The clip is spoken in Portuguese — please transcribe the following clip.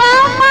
Rama